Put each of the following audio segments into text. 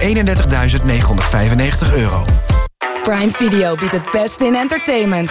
31.995 euro. Prime Video biedt het beste in entertainment.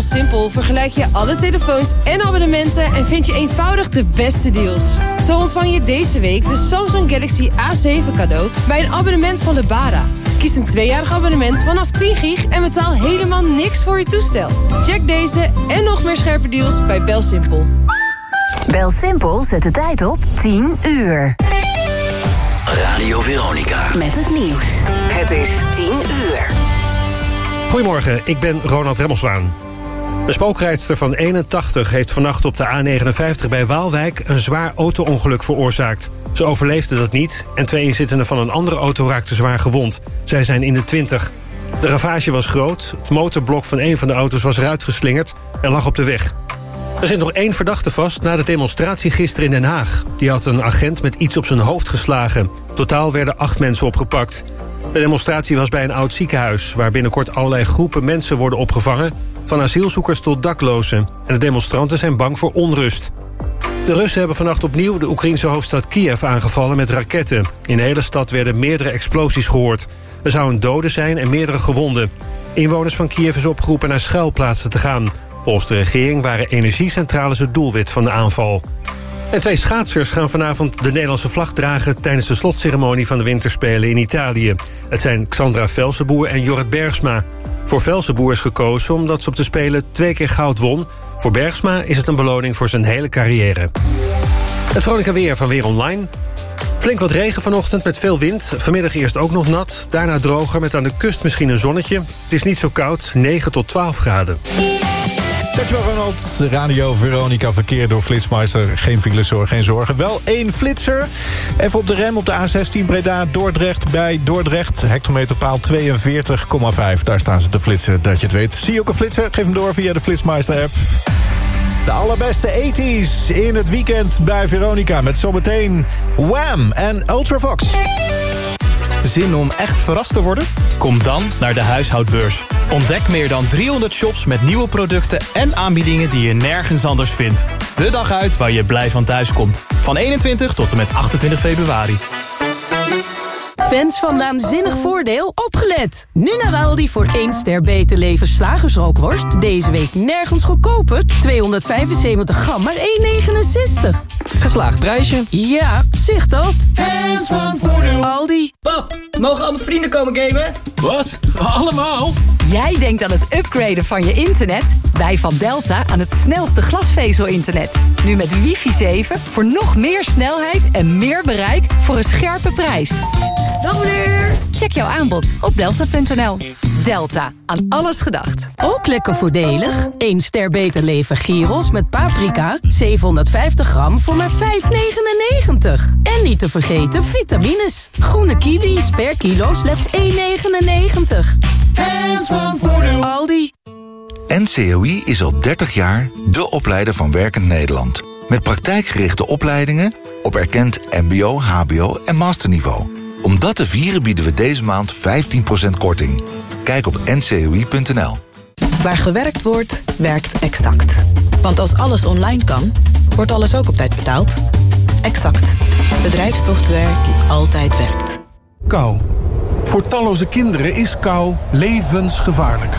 Bij BelSimpel vergelijk je alle telefoons en abonnementen... en vind je eenvoudig de beste deals. Zo ontvang je deze week de Samsung Galaxy A7 cadeau... bij een abonnement van Lebara. Kies een tweejarig abonnement vanaf 10 gig... en betaal helemaal niks voor je toestel. Check deze en nog meer scherpe deals bij BelSimpel. BelSimpel zet de tijd op 10 uur. Radio Veronica. Met het nieuws. Het is 10 uur. Goedemorgen, ik ben Ronald Remmelswaan. De spookrijdster van 81 heeft vannacht op de A59 bij Waalwijk... een zwaar auto-ongeluk veroorzaakt. Ze overleefde dat niet en twee inzittenden van een andere auto raakten zwaar gewond. Zij zijn in de 20. De ravage was groot, het motorblok van een van de auto's was eruit geslingerd... en lag op de weg. Er zit nog één verdachte vast na de demonstratie gisteren in Den Haag. Die had een agent met iets op zijn hoofd geslagen. Totaal werden acht mensen opgepakt. De demonstratie was bij een oud ziekenhuis... waar binnenkort allerlei groepen mensen worden opgevangen... van asielzoekers tot daklozen. En de demonstranten zijn bang voor onrust. De Russen hebben vannacht opnieuw de Oekraïnse hoofdstad Kiev aangevallen met raketten. In de hele stad werden meerdere explosies gehoord. Er zouden doden zijn en meerdere gewonden. Inwoners van Kiev is opgeroepen naar schuilplaatsen te gaan. Volgens de regering waren energiecentrales het doelwit van de aanval. En twee schaatsers gaan vanavond de Nederlandse vlag dragen... tijdens de slotceremonie van de Winterspelen in Italië. Het zijn Xandra Velsenboer en Jorrit Bergsma. Voor Velsenboer is gekozen omdat ze op de Spelen twee keer goud won. Voor Bergsma is het een beloning voor zijn hele carrière. Het vrolijke weer van Weer Online. Flink wat regen vanochtend met veel wind. Vanmiddag eerst ook nog nat, daarna droger met aan de kust misschien een zonnetje. Het is niet zo koud, 9 tot 12 graden. Dankjewel Ronald. Radio Veronica verkeer door Flitsmeister. Geen fileszorg, geen zorgen. Wel één flitser. Even op de rem op de A16 Breda Dordrecht bij Dordrecht. Hectometerpaal 42,5. Daar staan ze te flitsen, dat je het weet. Zie je ook een flitser? Geef hem door via de Flitsmeister app. De allerbeste 80s in het weekend bij Veronica. Met zometeen Wham en Ultravox. Zin om echt verrast te worden? Kom dan naar de huishoudbeurs. Ontdek meer dan 300 shops met nieuwe producten en aanbiedingen die je nergens anders vindt. De dag uit waar je blij van thuis komt. Van 21 tot en met 28 februari. Fans van Naanzinnig Voordeel, opgelet! Nu naar Aldi voor 1 ster beter leven slagersrookworst. Deze week nergens goedkoper. 275 gram, maar 1,69. Geslaagd prijsje. Ja, zicht dat. Fans van Voordeel. Aldi. Pap, mogen al mijn vrienden komen gamen? Wat? Allemaal? Jij denkt aan het upgraden van je internet? Wij van Delta aan het snelste glasvezel-internet. Nu met wifi 7 voor nog meer snelheid en meer bereik voor een scherpe prijs. Dag meneer! Check jouw aanbod op delta.nl. Delta, aan alles gedacht. Ook lekker voordelig. 1 ster beter leven gyros met paprika. 750 gram voor maar 5,99. En niet te vergeten vitamines. Groene kiwis per kilo slechts 1,99. Fans van Voordeel. Aldi. NCOI is al 30 jaar de opleider van Werkend Nederland. Met praktijkgerichte opleidingen op erkend mbo, hbo en masterniveau. Om dat te vieren bieden we deze maand 15% korting. Kijk op ncoi.nl. Waar gewerkt wordt, werkt Exact. Want als alles online kan, wordt alles ook op tijd betaald. Exact. Bedrijfssoftware die altijd werkt. Kou. Voor talloze kinderen is kou levensgevaarlijk.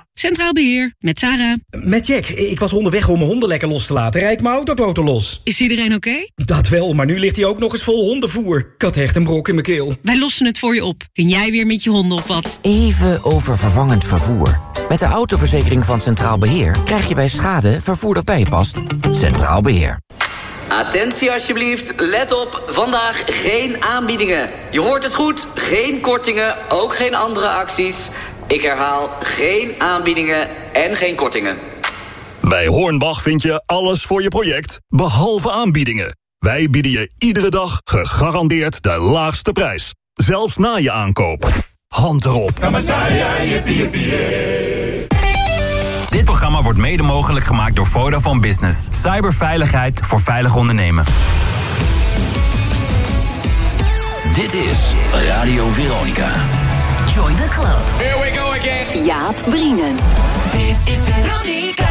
Centraal Beheer, met Sarah. Met Jack. Ik was onderweg om mijn honden lekker los te laten. Rijd mijn autoboten los. Is iedereen oké? Dat wel, maar nu ligt hij ook nog eens vol hondenvoer. Ik had echt een brok in mijn keel. Wij lossen het voor je op. Kun jij weer met je honden op wat? Even over vervangend vervoer. Met de autoverzekering van Centraal Beheer... krijg je bij schade vervoer dat bij je past. Centraal Beheer. Attentie alsjeblieft, let op, vandaag geen aanbiedingen. Je hoort het goed, geen kortingen, ook geen andere acties. Ik herhaal, geen aanbiedingen en geen kortingen. Bij Hornbach vind je alles voor je project, behalve aanbiedingen. Wij bieden je iedere dag gegarandeerd de laagste prijs. Zelfs na je aankoop. Hand erop. Dit programma wordt mede mogelijk gemaakt door Vodafone Business. Cyberveiligheid voor veilig ondernemen. Dit is Radio Veronica. Join the club. Here we go again. Jaap Brienen. Dit is Veronica.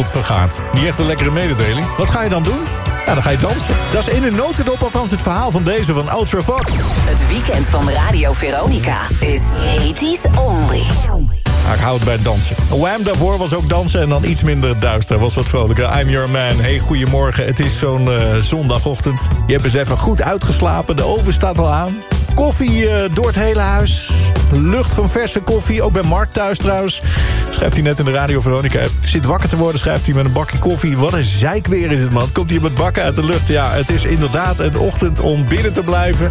Wereld vergaat? Niet echt een lekkere mededeling. Wat ga je dan doen? Ja, dan ga je dansen. Dat is in een notendop althans het verhaal van deze van Ultra Fox. Het weekend van Radio Veronica is 80s only. Ik hou het bij het dansen. Wham daarvoor was ook dansen en dan iets minder duister. Was wat vrolijker. I'm your man. Hey, goedemorgen. Het is zo'n eh, zondagochtend. Je hebt eens even goed uitgeslapen. De oven staat al aan. Koffie eh, door het hele huis. Lucht van verse koffie. Ook bij Mark thuis trouwens. Schrijft hij net in de Radio Veronica. Zit wakker te worden, schrijft hij met een bakje koffie. Wat een zeikweer is het, man. Komt hij met bakken uit de lucht. Ja, het is inderdaad een ochtend om binnen te blijven.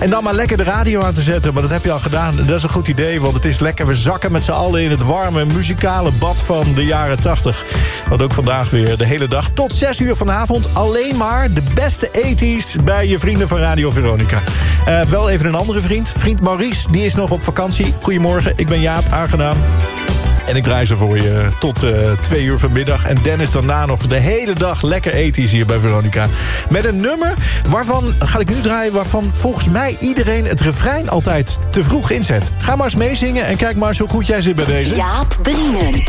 En dan maar lekker de radio aan te zetten. Maar dat heb je al gedaan. Dat is een goed idee, want het is lekker. We zakken met z'n allen in het warme muzikale bad van de jaren 80. Want ook vandaag weer de hele dag tot 6 uur vanavond. Alleen maar de beste 80s bij je vrienden van Radio Veronica. Uh, wel even een een andere vriend. Vriend Maurice, die is nog op vakantie. Goedemorgen, ik ben Jaap, aangenaam. En ik draai ze voor je tot eh, twee uur vanmiddag. En Dennis daarna nog de hele dag lekker ethisch hier bij Veronica. Met een nummer waarvan, ga ik nu draaien... waarvan volgens mij iedereen het refrein altijd te vroeg inzet. Ga maar eens meezingen en kijk maar eens hoe goed jij zit bij deze. Jaap Brienen.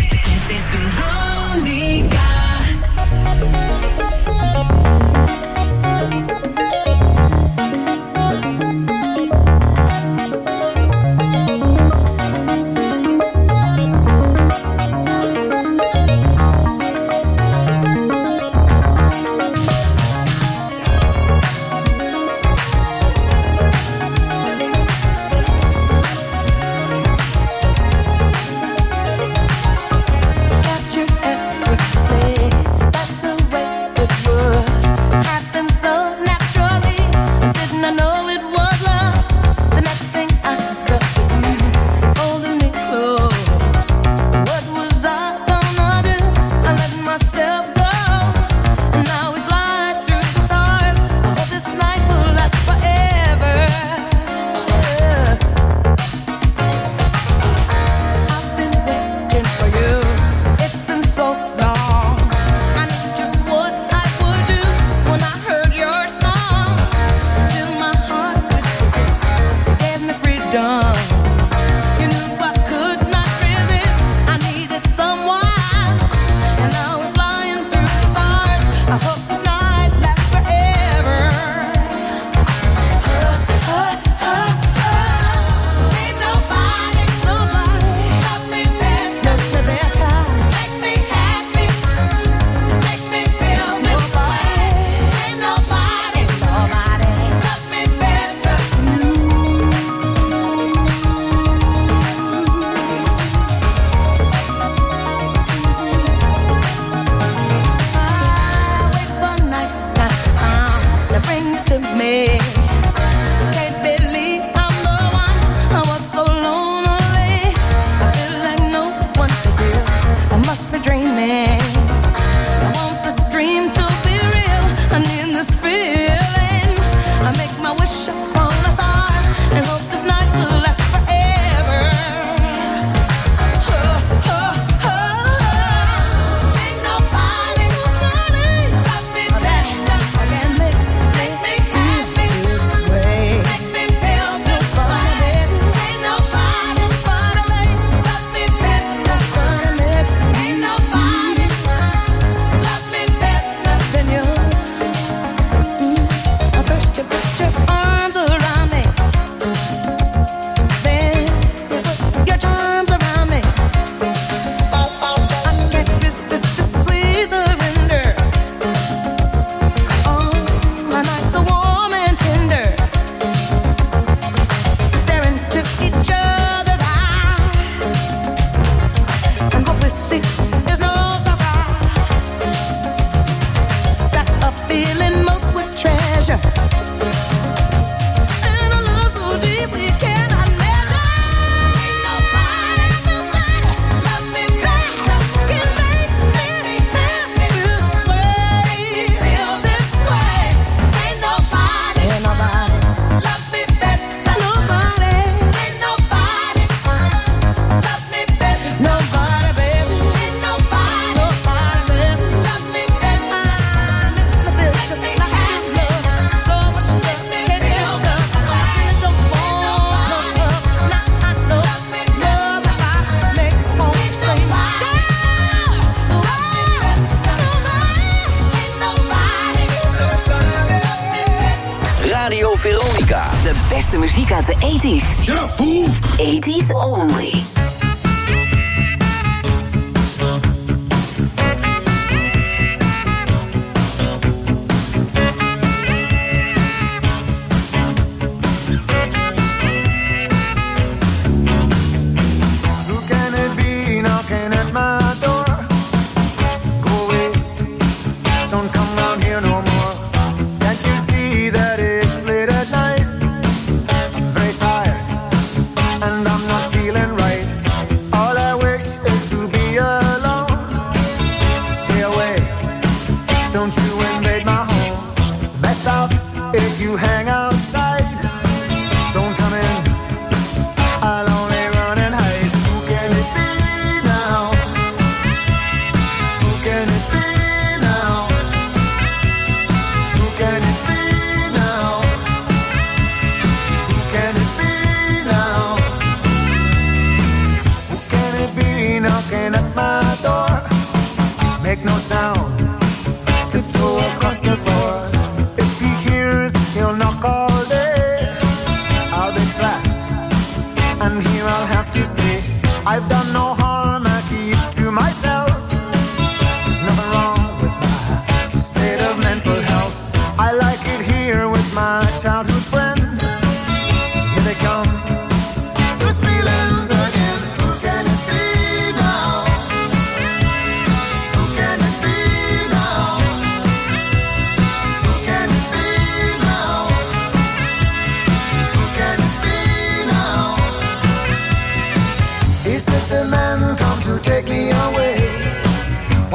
Radio Veronica. De beste muziek uit de 80s. Shut up, fool! 80s only.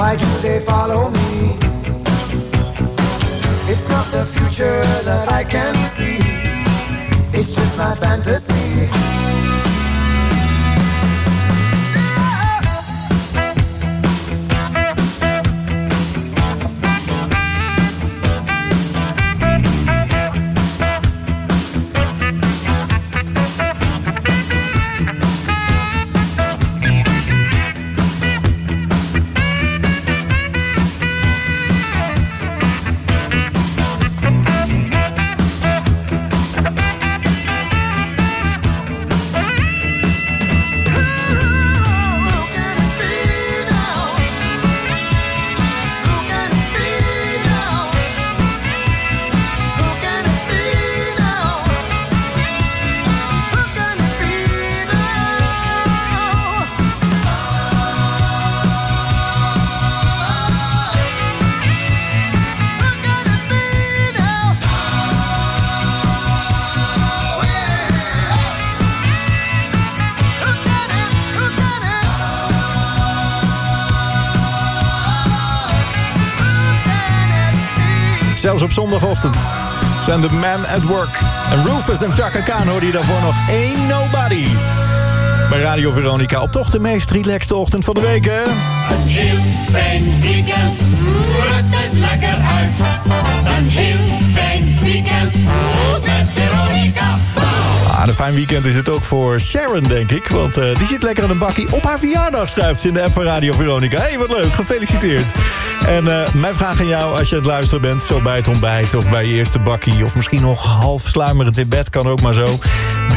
Why do they follow me? It's not the future that I can see. It's just my fantasy. Zijn de Man at Work. En Rufus en Chaka Khan hoorde je daarvoor nog Ain't Nobody. Bij Radio Veronica op toch de meest relaxte ochtend van de week, hè? Een heel fijn weekend, rust eens lekker uit. Een heel fijn weekend, met Veronica. Ah, een fijn weekend is het ook voor Sharon, denk ik. Want eh, die zit lekker aan een bakkie. Op haar verjaardag schrijft ze in de app van Radio Veronica. Hé, hey, wat leuk. Gefeliciteerd. En eh, mijn vraag aan jou, als je aan het luisteren bent... zo bij het ontbijt of bij je eerste bakkie... of misschien nog half sluimerend in bed, kan ook maar zo.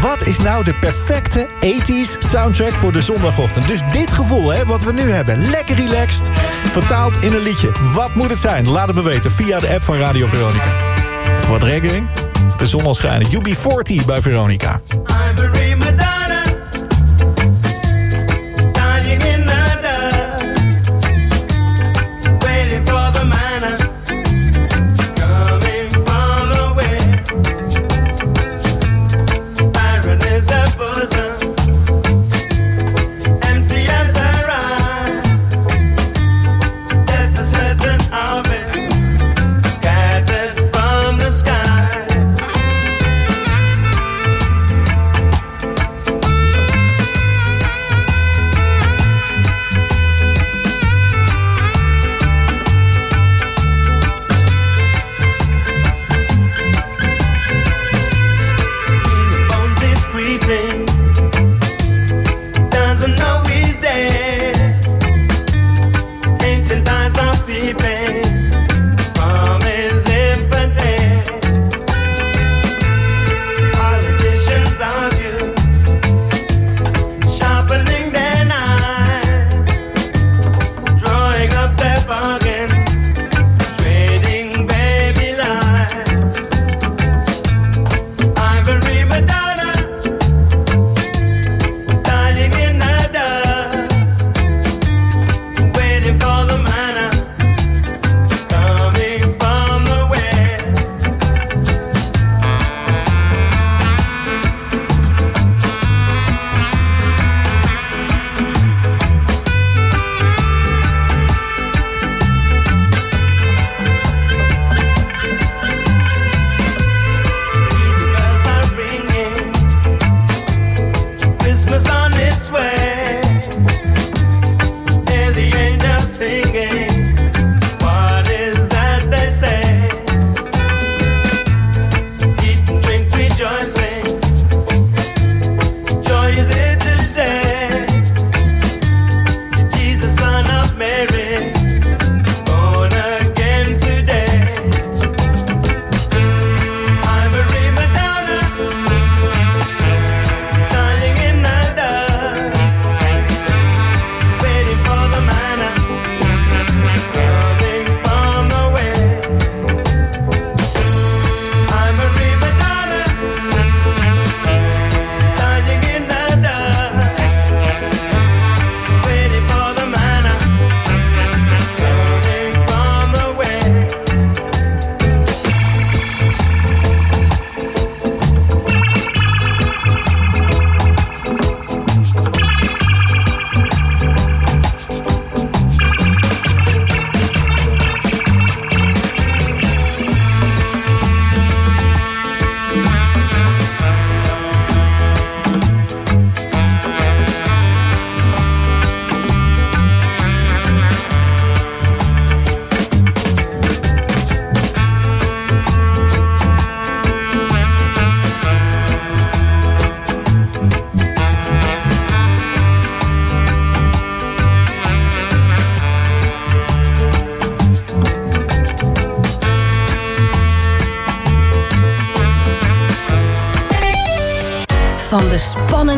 Wat is nou de perfecte 80s soundtrack voor de zondagochtend? Dus dit gevoel, hè, wat we nu hebben. Lekker relaxed, vertaald in een liedje. Wat moet het zijn? Laat het me weten via de app van Radio Veronica. Wat rekening? De zon al schijnen. UB40 bij Veronica.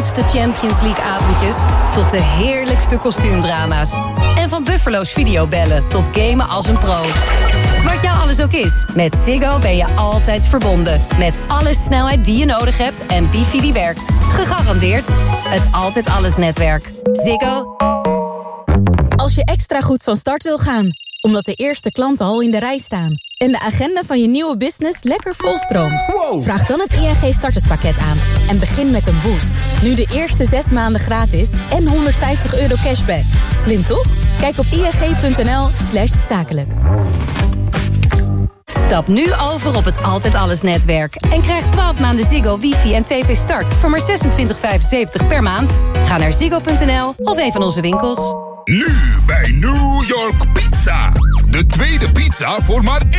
Gewenste Champions League avondjes tot de heerlijkste kostuumdrama's. En van Buffalo's videobellen tot gamen als een pro. Wat jou alles ook is, met Ziggo ben je altijd verbonden. Met alle snelheid die je nodig hebt en wifi die werkt. Gegarandeerd het Altijd Alles netwerk. Ziggo. Als je extra goed van start wil gaan, omdat de eerste klanten al in de rij staan... en de agenda van je nieuwe business lekker volstroomt... vraag dan het ING starterspakket aan en begin met een boost. Nu de eerste zes maanden gratis en 150 euro cashback. Slim toch? Kijk op ing.nl slash zakelijk. Stap nu over op het Altijd Alles netwerk. En krijg 12 maanden Ziggo, wifi en tv start voor maar 26,75 per maand. Ga naar ziggo.nl of een van onze winkels. Nu bij New York Pizza. De tweede pizza voor maar 1,99.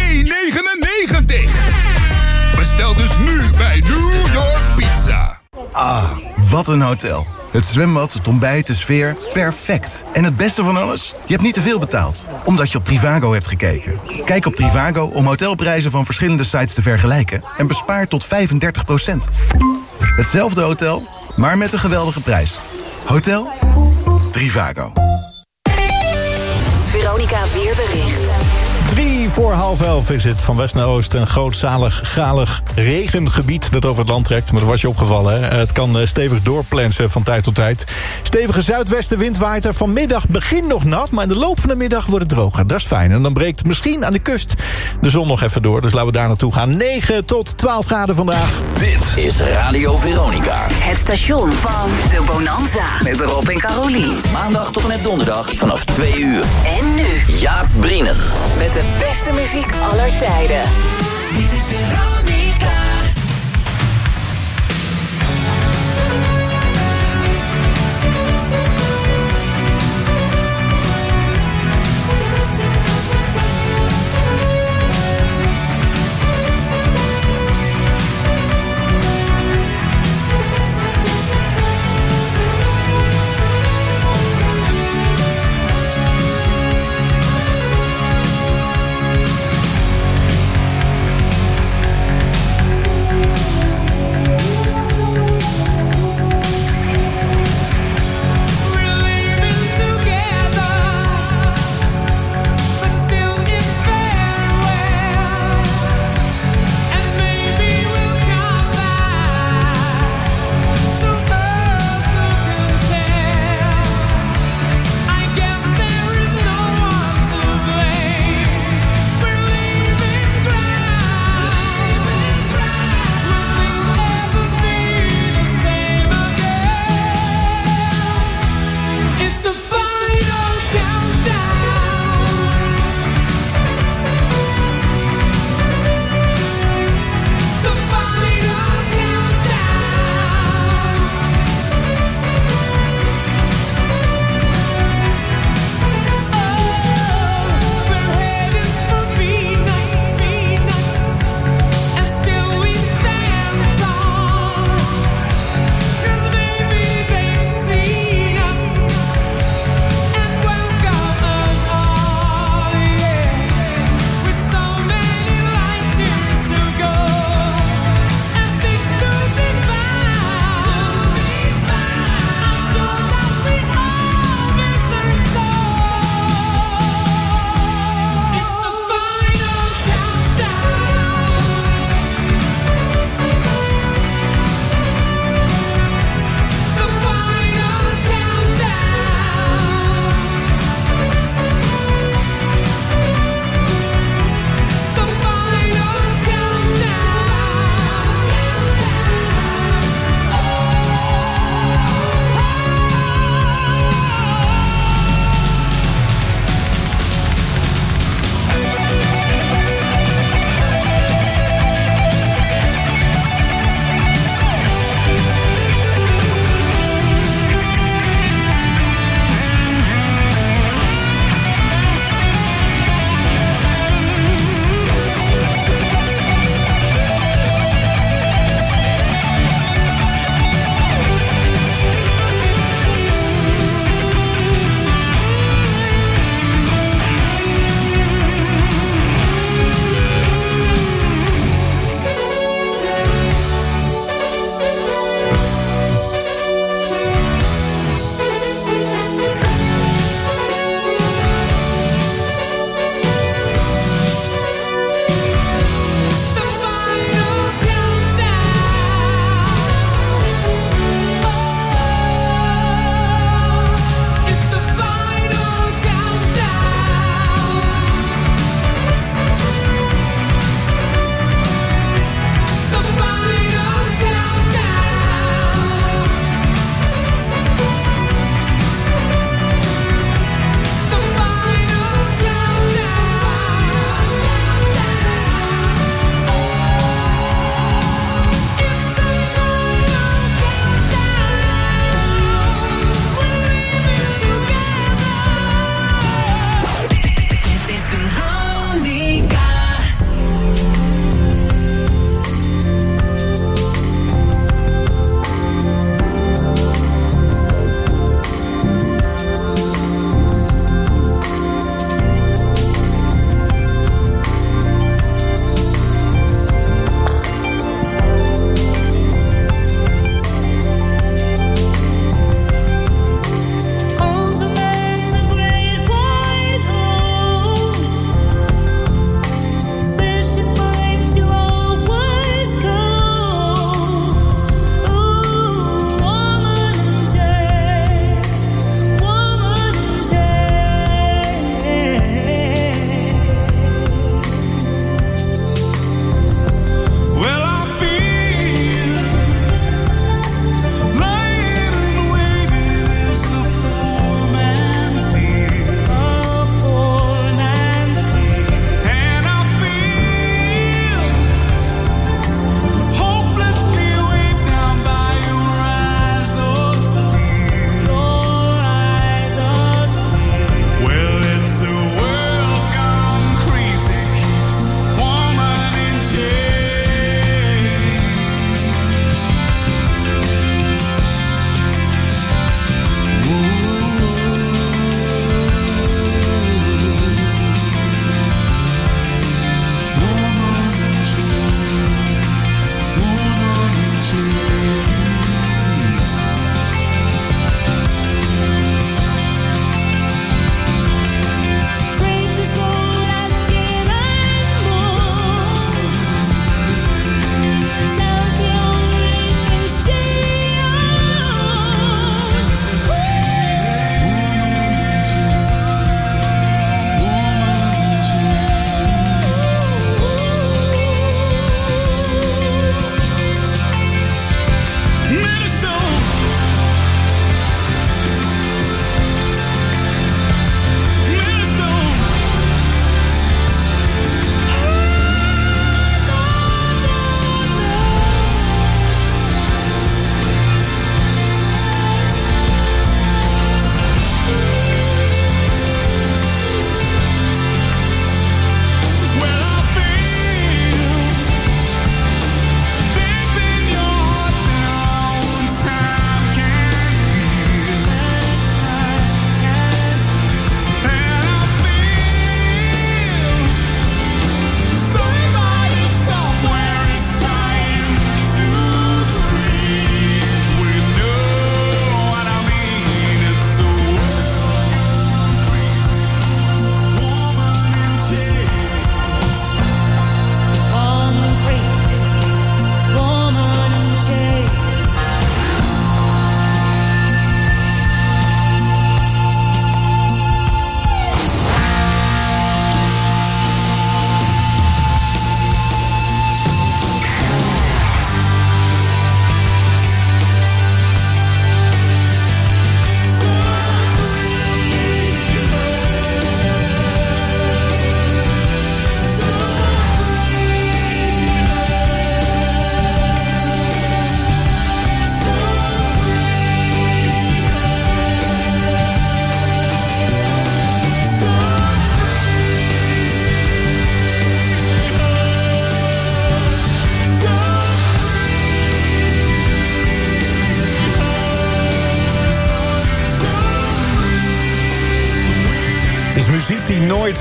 Bestel dus nu bij New York Pizza. Ah, wat een hotel. Het zwembad, het ontbijt, de sfeer, perfect. En het beste van alles? Je hebt niet te veel betaald, omdat je op Trivago hebt gekeken. Kijk op Trivago om hotelprijzen van verschillende sites te vergelijken... en bespaar tot 35% Hetzelfde hotel, maar met een geweldige prijs. Hotel Trivago. Veronica Weerbericht. Voor half elf is het van west naar oost. Een grootzalig, galig regengebied dat over het land trekt. Maar dat was je opgevallen. Hè? Het kan eh, stevig doorplensen van tijd tot tijd. Stevige zuidwestenwind waait er vanmiddag begin nog nat. Maar in de loop van de middag wordt het droger. Dat is fijn. En dan breekt misschien aan de kust de zon nog even door. Dus laten we daar naartoe gaan. 9 tot 12 graden vandaag. Dit is Radio Veronica. Het station van de Bonanza. Met Rob en Carolien. Maandag tot en met donderdag vanaf 2 uur. En nu. Jaap Brienen. Met de beste muziek aller tijden. Dit is Veronica.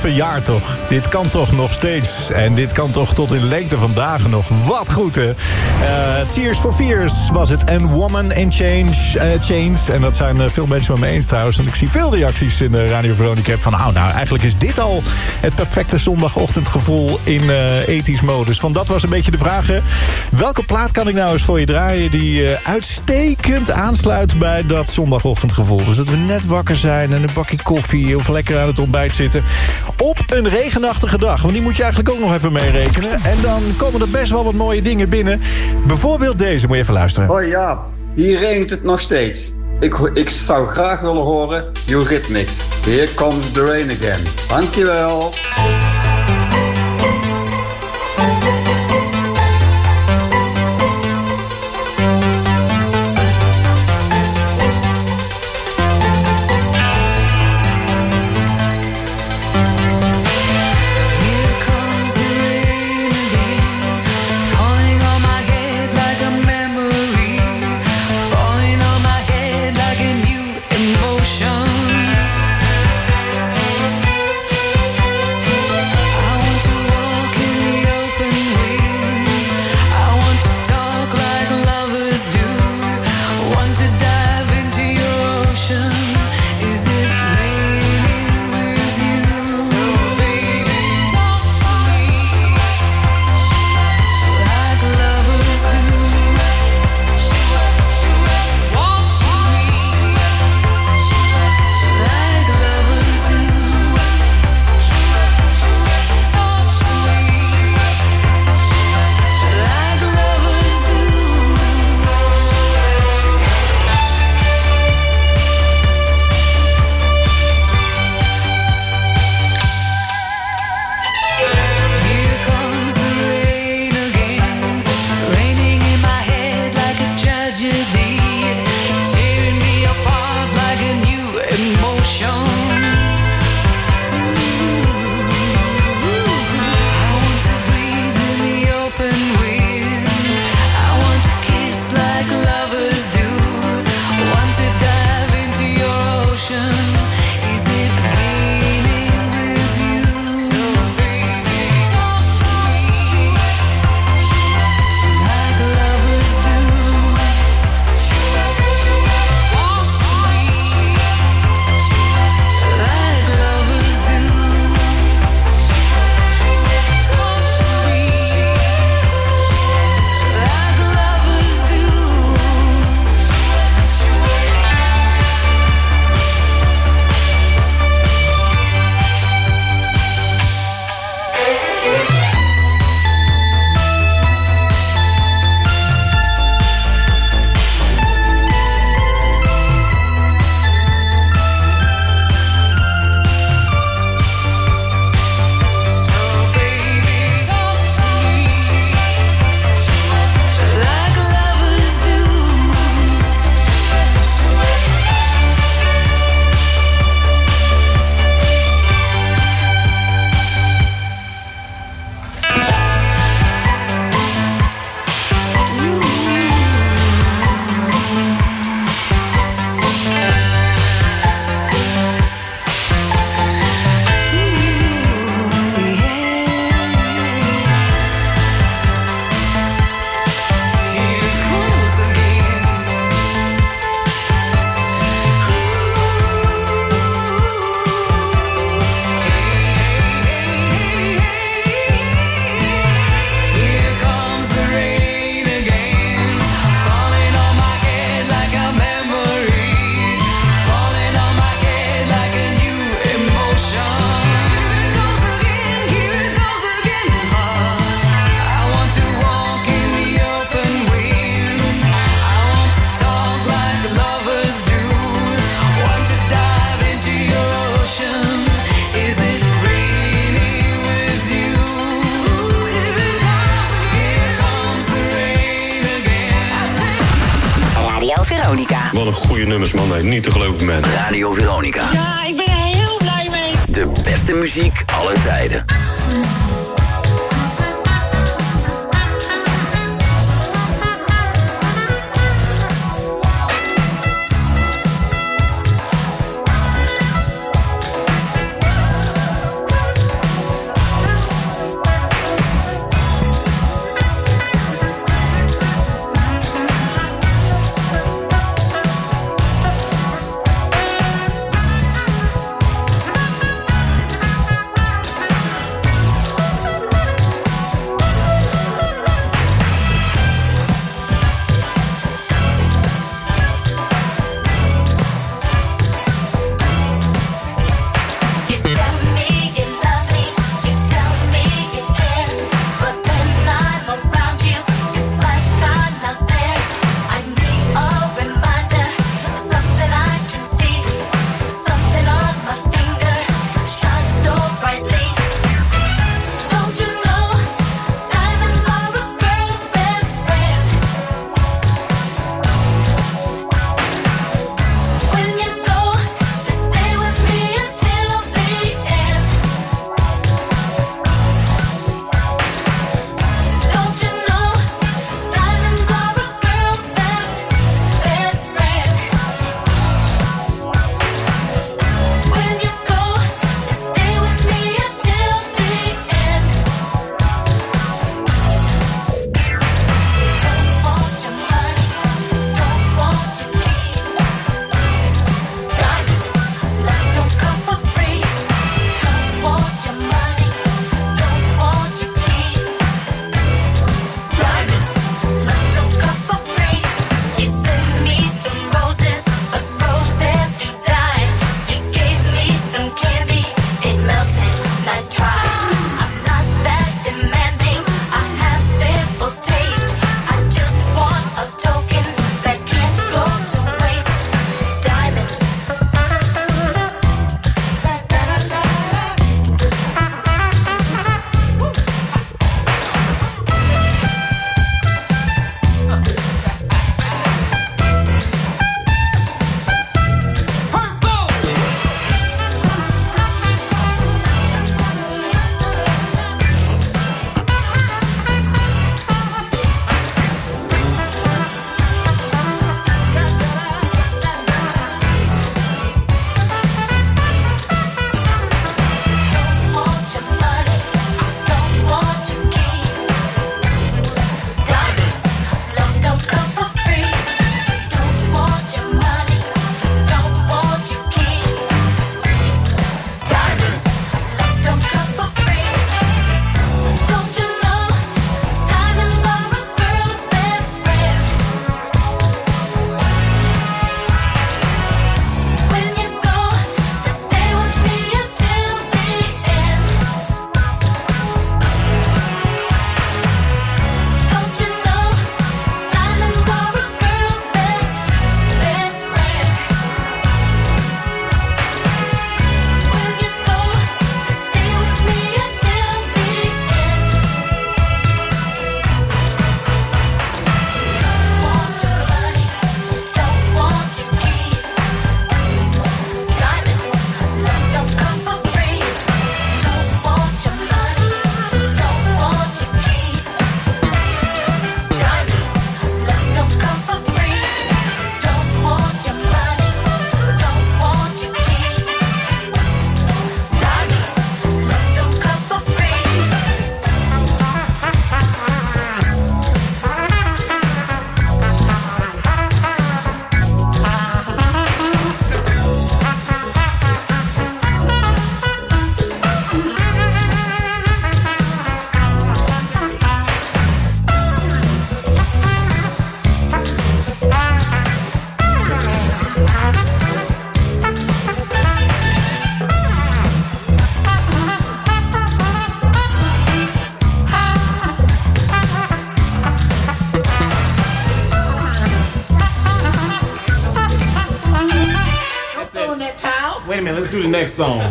Verjaard toch? Dit kan toch nog steeds. En dit kan toch tot in lengte van dagen nog. Wat goed, hè? Eh, Tears for Fears was het. En Woman in Change, eh, Chains. En dat zijn eh, veel mensen met me eens trouwens. Want ik zie veel reacties in de Radio Veronica van... nou, nou, eigenlijk is dit al het perfecte zondagochtendgevoel in eh ethisch modus. Van dat was een beetje de vraag. Welke plaat kan ik nou eens voor je draaien... die uitstekend aansluit bij dat zondagochtendgevoel? Dus dat we net wakker zijn en een bakje koffie... of lekker aan het ontbijt zitten. Op een regenachtige dag. Want die moet je eigenlijk ook nog even meerekenen. En dan komen er best wel wat mooie dingen binnen. Bijvoorbeeld deze, moet je even luisteren. Hoi Jaap, hier regent het nog steeds. Ik, ik zou graag willen horen Eurythmics. Here comes the rain again. Dankjewel.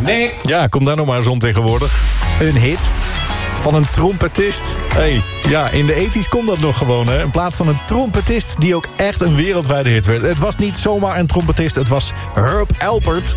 Next. Ja, kom daar nog maar eens om tegenwoordig. Een hit van een trompetist. hey, ja, in de ethisch kon dat nog gewoon, hè. Een plaat van een trompetist die ook echt een wereldwijde hit werd. Het was niet zomaar een trompetist, het was Herb Alpert.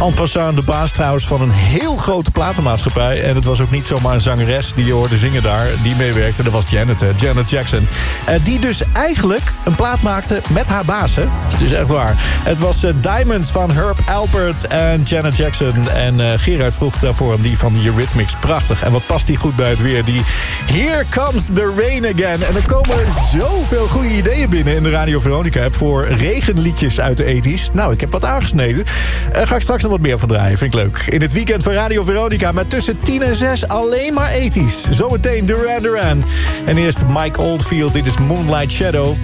En passant de baas trouwens van een heel grote platenmaatschappij. En het was ook niet zomaar een zangeres die je hoorde zingen daar. Die meewerkte, dat was Janet, Janet Jackson. Eh, die dus eigenlijk een plaat maakte met haar. Dat is echt waar. Het was eh, Diamonds van Herb Alpert en Janet Jackson. En eh, Gerard vroeg daarvoor hem die van Eurythmics. Prachtig. En wat past die goed bij het weer? Die Here Comes the Rain Again. En er komen zoveel goede ideeën binnen in de Radio Veronica app... voor regenliedjes uit de ethisch. Nou, ik heb wat aangesneden. Daar ga ik straks nog wat meer van draaien, vind ik leuk. In het weekend van Radio Veronica met tussen 10 en 6 alleen maar ethisch. Zometeen Duran Duran. En eerst Mike Oldfield, dit is Moonlight Shadow.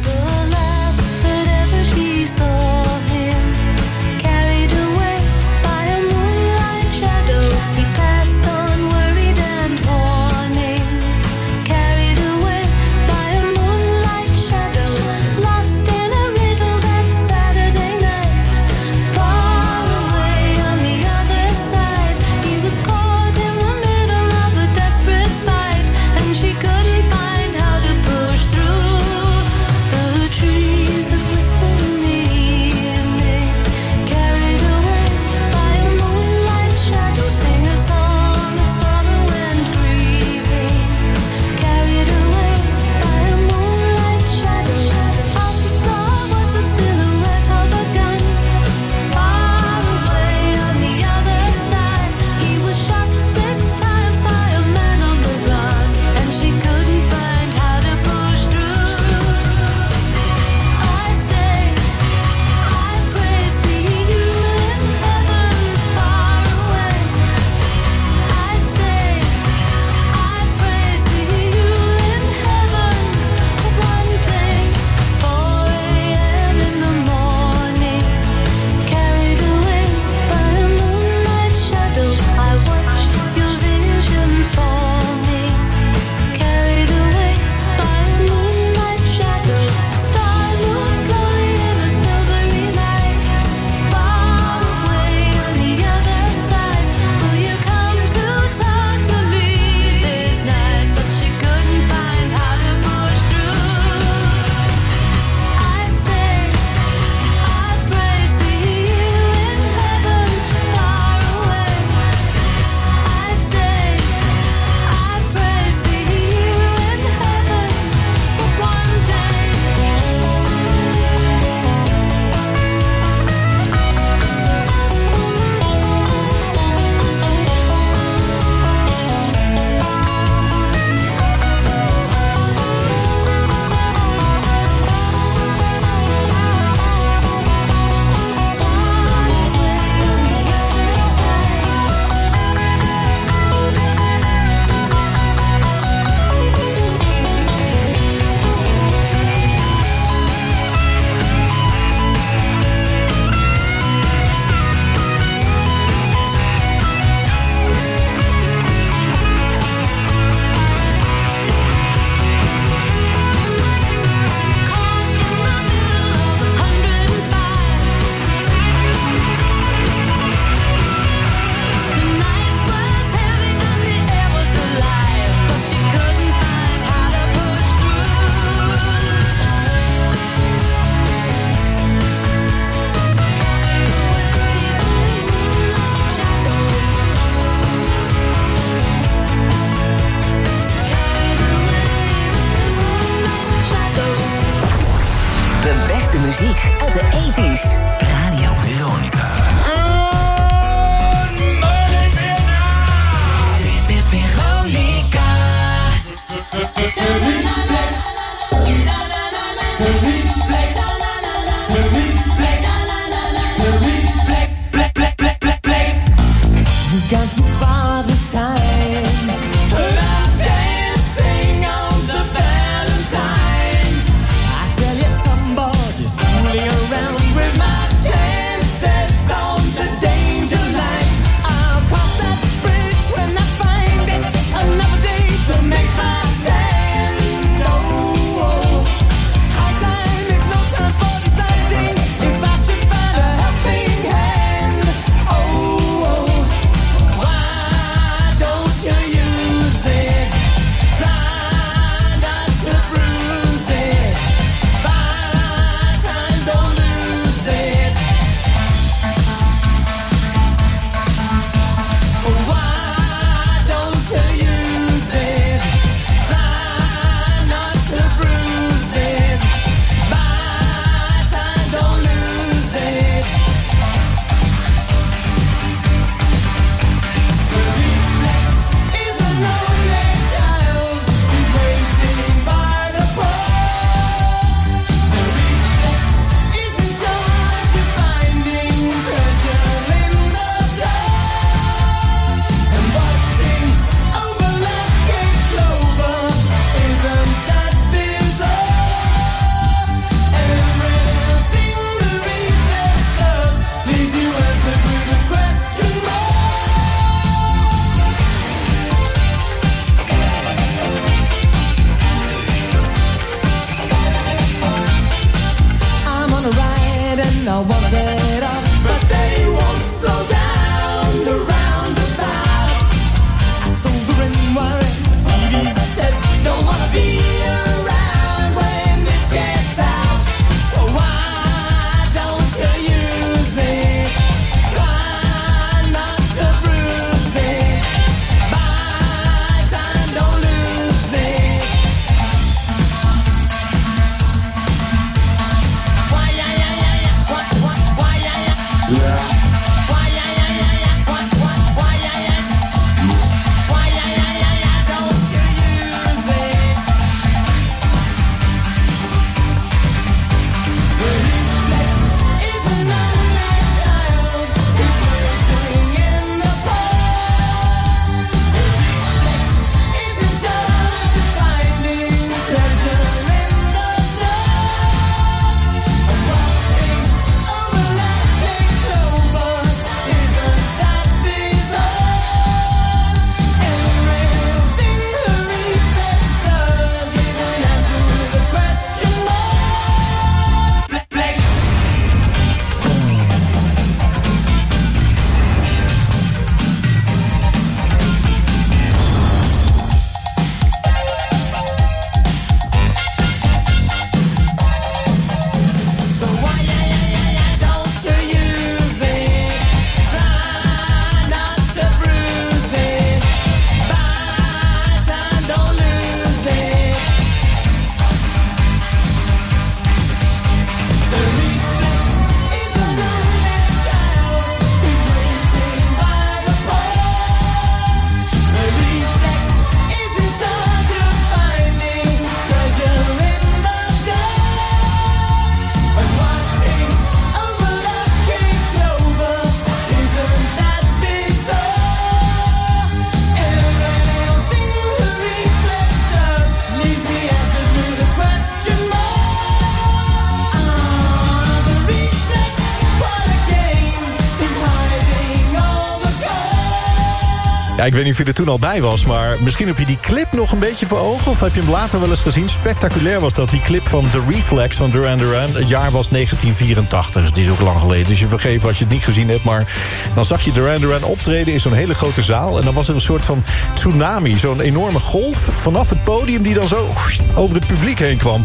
Ik weet niet of je er toen al bij was, maar misschien heb je die clip nog een beetje voor ogen... of heb je hem later wel eens gezien? Spectaculair was dat, die clip van The Reflex van Duran Duran. Het jaar was 1984, dus die is ook lang geleden. Dus je vergeeft als je het niet gezien hebt, maar dan zag je Duran Duran optreden... in zo'n hele grote zaal en dan was er een soort van tsunami. Zo'n enorme golf vanaf het podium die dan zo over het publiek heen kwam.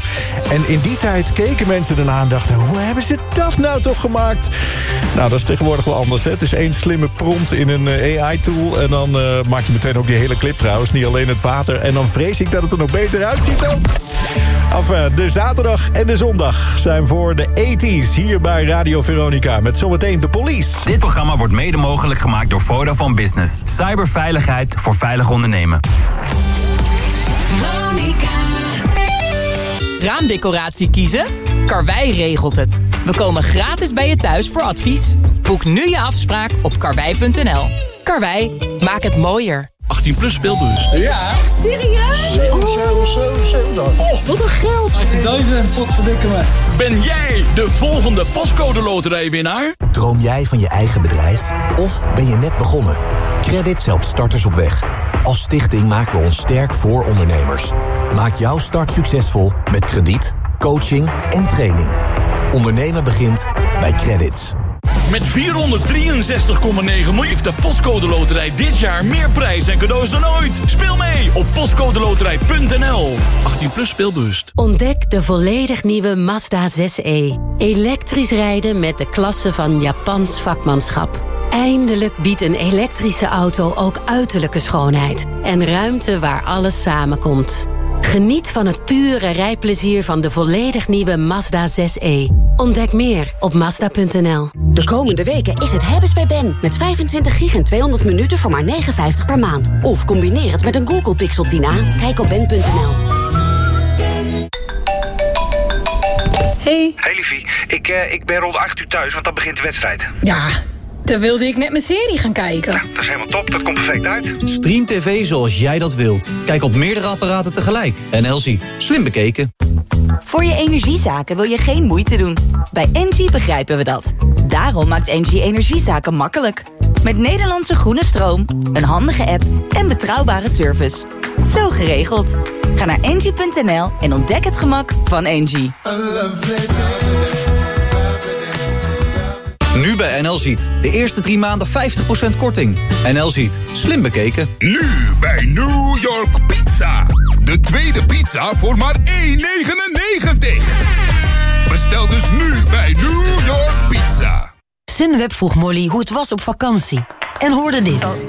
En in die tijd keken mensen ernaar en dachten... hoe hebben ze dat nou toch gemaakt? Nou, dat is tegenwoordig wel anders. Hè? Het is één slimme prompt in een eh, AI-tool... en dan eh, maak je meteen ook die hele clip trouwens. Niet alleen het water. En dan vrees ik dat het er nog beter uitziet dan. Enfin, de zaterdag en de zondag zijn voor de 80s hier bij Radio Veronica. Met zometeen de police. Dit programma wordt mede mogelijk gemaakt door Vodafone Business. Cyberveiligheid voor veilig ondernemen. Raamdecoratie kiezen? Karwei regelt het. We komen gratis bij je thuis voor advies. Boek nu je afspraak op karwei.nl. Karwei, maak het mooier. 18 plus speelbus. Ja. Serieus? 7, 7, 7, 7 Oh, wat een geld. 18.000, wat verdikke me. Ben jij de volgende pascode loterijwinnaar? Droom jij van je eigen bedrijf? Of ben je net begonnen? Credits helpt starters op weg. Als stichting maken we ons sterk voor ondernemers. Maak jouw start succesvol met krediet, coaching en training. Ondernemen begint bij Credits. Met 463,9 miljoen heeft de Postcode Loterij dit jaar meer prijs en cadeaus dan ooit. Speel mee op postcodeloterij.nl. 18 plus speelbewust. Ontdek de volledig nieuwe Mazda 6e. Elektrisch rijden met de klasse van Japans vakmanschap. Eindelijk biedt een elektrische auto ook uiterlijke schoonheid. En ruimte waar alles samenkomt. Geniet van het pure rijplezier van de volledig nieuwe Mazda 6e. Ontdek meer op Mazda.nl. De komende weken is het hebben's bij Ben. Met 25 gig en 200 minuten voor maar 59 per maand. Of combineer het met een Google Pixel 10a. Kijk op ben.nl. Hey. Hey liefie, ik, eh, ik ben rond 8 uur thuis, want dan begint de wedstrijd. Ja, dan wilde ik net mijn serie gaan kijken. Nou, dat is helemaal top, dat komt perfect uit. Stream TV zoals jij dat wilt. Kijk op meerdere apparaten tegelijk. NL ziet. Slim bekeken. Voor je energiezaken wil je geen moeite doen. Bij Engie begrijpen we dat. Daarom maakt Engie energiezaken makkelijk. Met Nederlandse groene stroom, een handige app en betrouwbare service. Zo geregeld. Ga naar engie.nl en ontdek het gemak van Engie. Nu bij NL ziet. De eerste drie maanden 50% korting. NL ziet. Slim bekeken. Nu bij New York Pizza. De tweede pizza voor maar 1,99. Bestel dus nu bij New York Pizza. Sunweb vroeg Molly hoe het was op vakantie. En hoorde dit.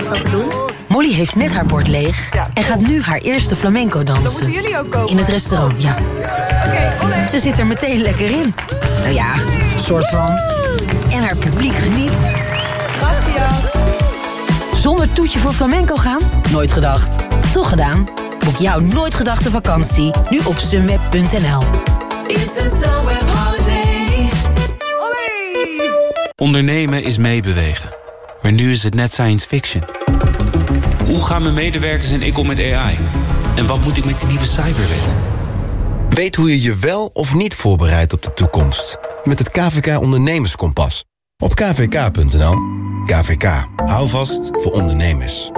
Molly heeft net haar bord leeg en gaat nu haar eerste flamenco dansen. Dan moeten jullie ook komen. In het restaurant, ja. Ze zit er meteen lekker in. Nou ja, soort van. En haar publiek geniet. Zonder toetje voor flamenco gaan? Nooit gedacht. Toch gedaan? Boek jouw nooit gedachte vakantie nu op sunweb.nl. Ondernemen is meebewegen. Maar nu is het net science fiction. Hoe gaan mijn medewerkers en ik om met AI? En wat moet ik met die nieuwe cyberwet? Weet hoe je je wel of niet voorbereidt op de toekomst. Met het KVK Ondernemerskompas. Op kvk.nl. KVK. Hou vast voor ondernemers.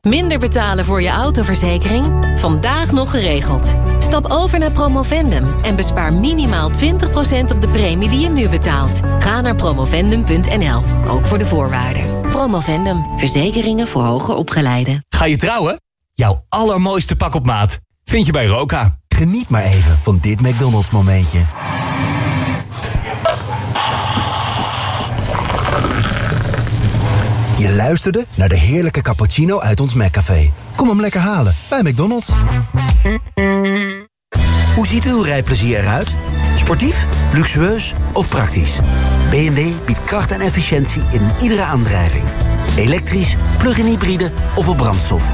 Minder betalen voor je autoverzekering? Vandaag nog geregeld. Stap over naar Promovendum en bespaar minimaal 20% op de premie die je nu betaalt. Ga naar promovendum.nl, ook voor de voorwaarden. Promovendum, verzekeringen voor hoger opgeleiden. Ga je trouwen? Jouw allermooiste pak op maat vind je bij Roka. Geniet maar even van dit McDonald's momentje. Je luisterde naar de heerlijke cappuccino uit ons Maccafé. Kom hem lekker halen bij McDonald's. Hoe ziet uw rijplezier eruit? Sportief, luxueus of praktisch? BMW biedt kracht en efficiëntie in iedere aandrijving. Elektrisch, plug-in hybride of op brandstof.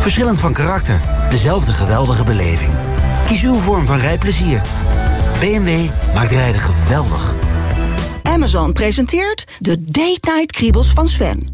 Verschillend van karakter, dezelfde geweldige beleving. Kies uw vorm van rijplezier. BMW maakt rijden geweldig. Amazon presenteert de Date Night Kriebels van Sven.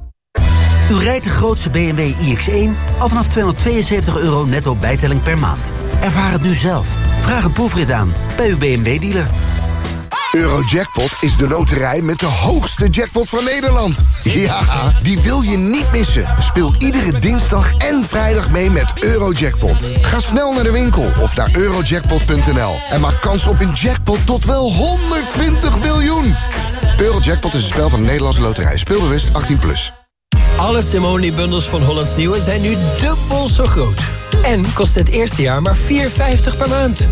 U rijdt de grootste BMW iX1 al vanaf 272 euro netto bijtelling per maand. Ervaar het nu zelf. Vraag een proefrit aan bij uw BMW-dealer. Eurojackpot is de loterij met de hoogste jackpot van Nederland. Ja, die wil je niet missen. Speel iedere dinsdag en vrijdag mee met Eurojackpot. Ga snel naar de winkel of naar eurojackpot.nl en maak kans op een jackpot tot wel 120 miljoen. Eurojackpot is een spel van de Nederlandse loterij. Speelbewust 18+. Plus. Alle Simone-bundels van Hollands Nieuwe zijn nu dubbel zo groot. En kost het eerste jaar maar 4,50 per maand.